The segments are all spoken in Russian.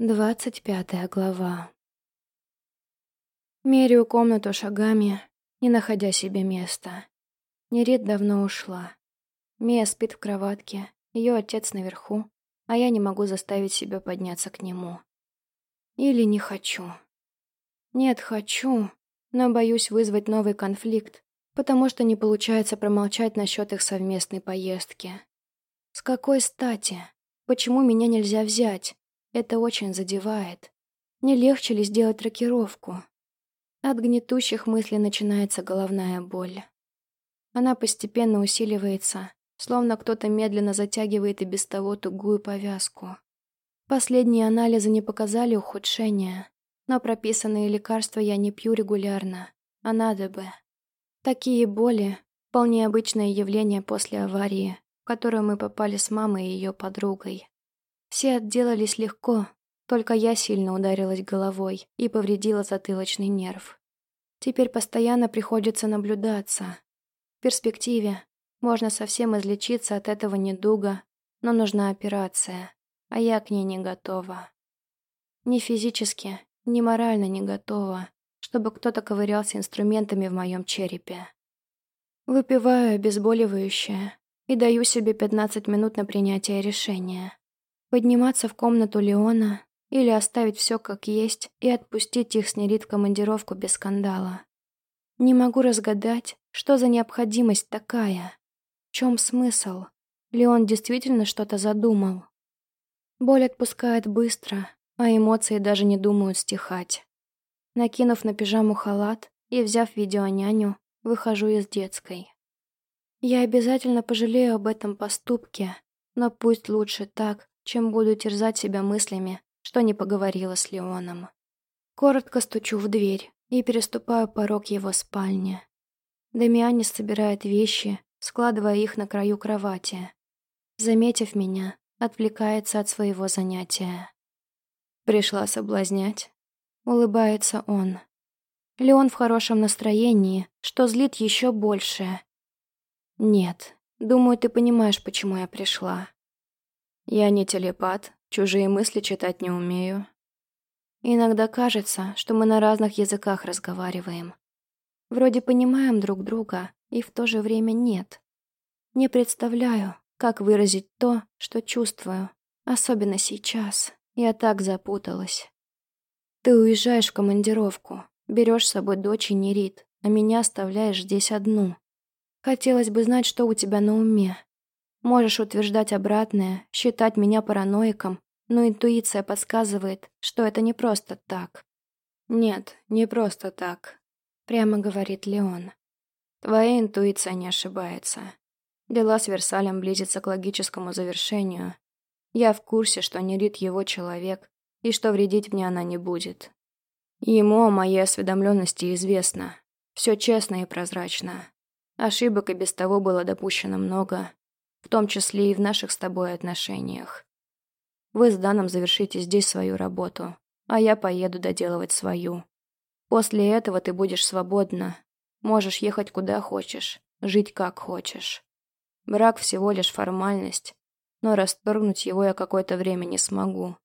Двадцать пятая глава. Меряю комнату шагами, не находя себе места. Нерит давно ушла. Мия спит в кроватке, ее отец наверху, а я не могу заставить себя подняться к нему. Или не хочу. Нет, хочу, но боюсь вызвать новый конфликт, потому что не получается промолчать насчет их совместной поездки. С какой стати? Почему меня нельзя взять? Это очень задевает. Не легче ли сделать рокировку? От гнетущих мыслей начинается головная боль. Она постепенно усиливается, словно кто-то медленно затягивает и без того тугую повязку. Последние анализы не показали ухудшения, но прописанные лекарства я не пью регулярно, а надо бы. Такие боли – вполне обычное явление после аварии, в которую мы попали с мамой и ее подругой. Все отделались легко, только я сильно ударилась головой и повредила затылочный нерв. Теперь постоянно приходится наблюдаться. В перспективе можно совсем излечиться от этого недуга, но нужна операция, а я к ней не готова. Ни физически, ни морально не готова, чтобы кто-то ковырялся инструментами в моем черепе. Выпиваю обезболивающее и даю себе 15 минут на принятие решения. Подниматься в комнату Леона или оставить все как есть и отпустить их с Нерит в командировку без скандала. Не могу разгадать, что за необходимость такая. В чем смысл? Леон действительно что-то задумал. Боль отпускает быстро, а эмоции даже не думают стихать. Накинув на пижаму халат и взяв видеоняню, выхожу из детской. Я обязательно пожалею об этом поступке, но пусть лучше так, чем буду терзать себя мыслями, что не поговорила с Леоном. Коротко стучу в дверь и переступаю порог его спальни. Дамианис собирает вещи, складывая их на краю кровати. Заметив меня, отвлекается от своего занятия. «Пришла соблазнять?» — улыбается он. Леон в хорошем настроении, что злит еще больше. «Нет, думаю, ты понимаешь, почему я пришла. Я не телепат, чужие мысли читать не умею. Иногда кажется, что мы на разных языках разговариваем. Вроде понимаем друг друга, и в то же время нет. Не представляю, как выразить то, что чувствую, особенно сейчас. Я так запуталась. Ты уезжаешь в командировку, берешь с собой дочь и Нерит, а меня оставляешь здесь одну. Хотелось бы знать, что у тебя на уме, Можешь утверждать обратное, считать меня параноиком, но интуиция подсказывает, что это не просто так. Нет, не просто так, прямо говорит Леон. Твоя интуиция не ошибается. Дела с Версалем близятся к логическому завершению. Я в курсе, что Нерит его человек, и что вредить мне она не будет. Ему о моей осведомленности известно. Все честно и прозрачно. Ошибок и без того было допущено много, в том числе и в наших с тобой отношениях. Вы с Даном завершите здесь свою работу, а я поеду доделывать свою. После этого ты будешь свободна, можешь ехать куда хочешь, жить как хочешь. Брак всего лишь формальность, но расторгнуть его я какое-то время не смогу.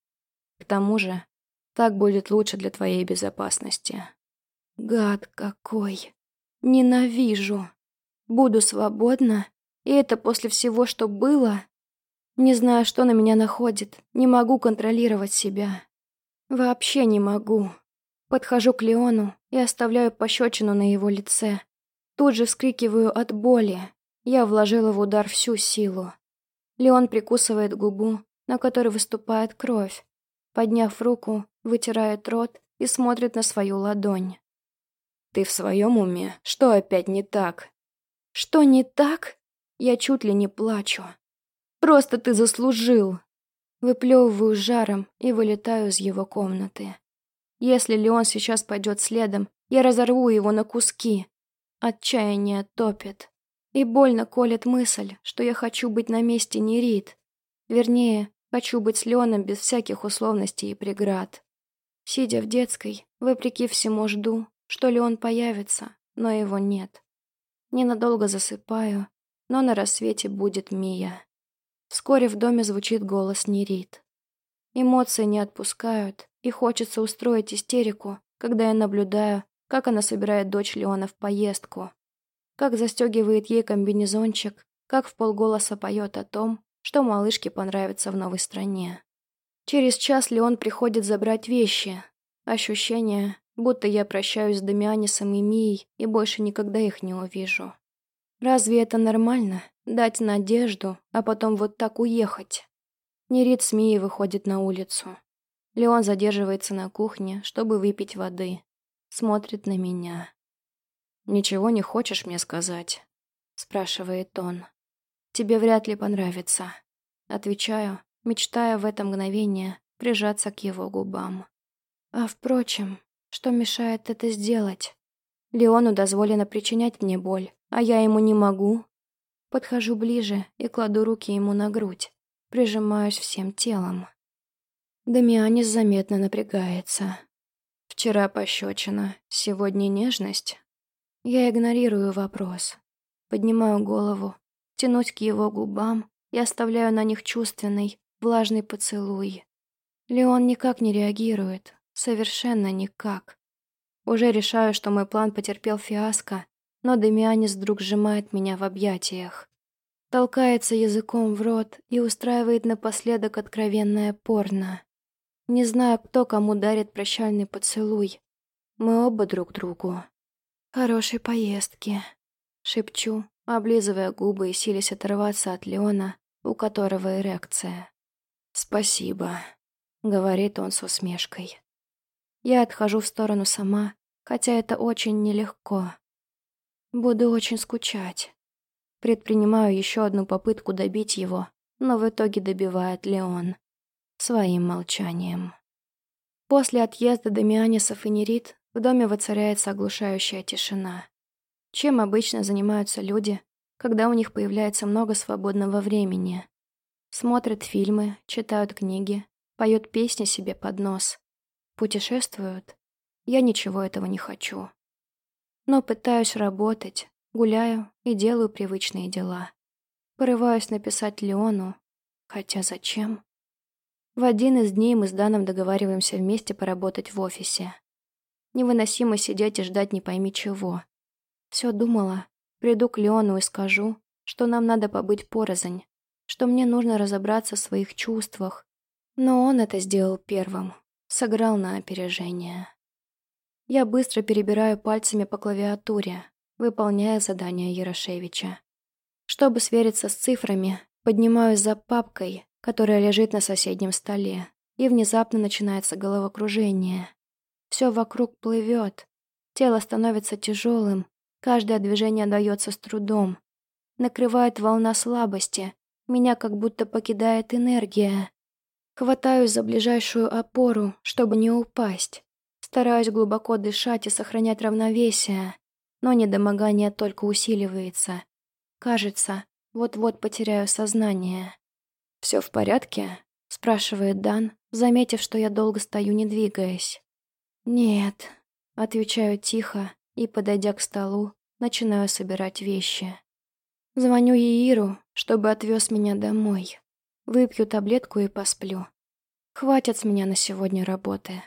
К тому же, так будет лучше для твоей безопасности. Гад какой! Ненавижу! Буду свободна и это после всего, что было. Не знаю, что на меня находит. Не могу контролировать себя. Вообще не могу. Подхожу к Леону и оставляю пощечину на его лице. Тут же вскрикиваю от боли. Я вложила в удар всю силу. Леон прикусывает губу, на которой выступает кровь. Подняв руку, вытирает рот и смотрит на свою ладонь. «Ты в своем уме? Что опять не так?» «Что не так?» Я чуть ли не плачу. Просто ты заслужил. Выплевываю жаром и вылетаю из его комнаты. Если Леон сейчас пойдет следом, я разорву его на куски. Отчаяние топит. И больно колет мысль, что я хочу быть на месте Нерит. Вернее, хочу быть с Леоном без всяких условностей и преград. Сидя в детской, вопреки всему жду, что Леон появится, но его нет. Ненадолго засыпаю но на рассвете будет Мия. Вскоре в доме звучит голос Нерит. Эмоции не отпускают, и хочется устроить истерику, когда я наблюдаю, как она собирает дочь Леона в поездку, как застегивает ей комбинезончик, как в полголоса поет о том, что малышке понравится в новой стране. Через час Леон приходит забрать вещи. Ощущение, будто я прощаюсь с Дамианисом и Мией и больше никогда их не увижу. Разве это нормально? Дать надежду, а потом вот так уехать? Нерит с выходит на улицу. Леон задерживается на кухне, чтобы выпить воды. Смотрит на меня. «Ничего не хочешь мне сказать?» Спрашивает он. «Тебе вряд ли понравится». Отвечаю, мечтая в это мгновение прижаться к его губам. А впрочем, что мешает это сделать? Леону дозволено причинять мне боль, а я ему не могу. Подхожу ближе и кладу руки ему на грудь, прижимаюсь всем телом. Дамианис заметно напрягается. Вчера пощечина, сегодня нежность. Я игнорирую вопрос. Поднимаю голову, тянусь к его губам и оставляю на них чувственный, влажный поцелуй. Леон никак не реагирует, совершенно никак. Уже решаю, что мой план потерпел фиаско, но Демианис вдруг сжимает меня в объятиях. Толкается языком в рот и устраивает напоследок откровенное порно. Не знаю, кто кому дарит прощальный поцелуй. Мы оба друг другу. «Хорошей поездки», — шепчу, облизывая губы и силясь оторваться от Леона, у которого эрекция. «Спасибо», — говорит он с усмешкой. Я отхожу в сторону сама, хотя это очень нелегко. Буду очень скучать. Предпринимаю еще одну попытку добить его, но в итоге добивает Леон своим молчанием. После отъезда Дамианисов и Нерит в доме воцаряется оглушающая тишина. Чем обычно занимаются люди, когда у них появляется много свободного времени? Смотрят фильмы, читают книги, поют песни себе под нос. Путешествуют? Я ничего этого не хочу. Но пытаюсь работать, гуляю и делаю привычные дела. Порываюсь написать Леону, хотя зачем? В один из дней мы с Даном договариваемся вместе поработать в офисе. Невыносимо сидеть и ждать не пойми чего. Все думала, приду к Леону и скажу, что нам надо побыть порознь, что мне нужно разобраться в своих чувствах. Но он это сделал первым, сыграл на опережение. Я быстро перебираю пальцами по клавиатуре, выполняя задание Ярошевича. Чтобы свериться с цифрами, поднимаюсь за папкой, которая лежит на соседнем столе, и внезапно начинается головокружение. Все вокруг плывет, тело становится тяжелым, каждое движение дается с трудом. Накрывает волна слабости, меня как будто покидает энергия. Хватаюсь за ближайшую опору, чтобы не упасть. Стараюсь глубоко дышать и сохранять равновесие, но недомогание только усиливается. Кажется, вот-вот потеряю сознание. «Все в порядке?» — спрашивает Дан, заметив, что я долго стою, не двигаясь. «Нет», — отвечаю тихо и, подойдя к столу, начинаю собирать вещи. Звоню Еиру, чтобы отвез меня домой. Выпью таблетку и посплю. Хватит с меня на сегодня работы.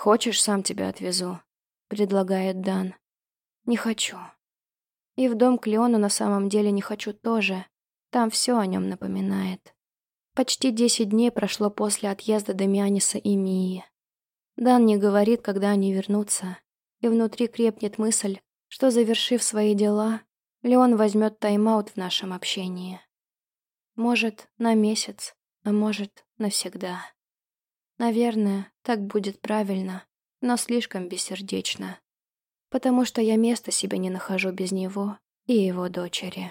«Хочешь, сам тебя отвезу?» — предлагает Дан. «Не хочу». И в дом к Леону на самом деле не хочу тоже, там все о нем напоминает. Почти десять дней прошло после отъезда Дамианиса и Мии. Дан не говорит, когда они вернутся, и внутри крепнет мысль, что, завершив свои дела, Леон возьмет тайм-аут в нашем общении. Может, на месяц, а может, навсегда. Наверное, так будет правильно, но слишком бессердечно. Потому что я места себе не нахожу без него и его дочери.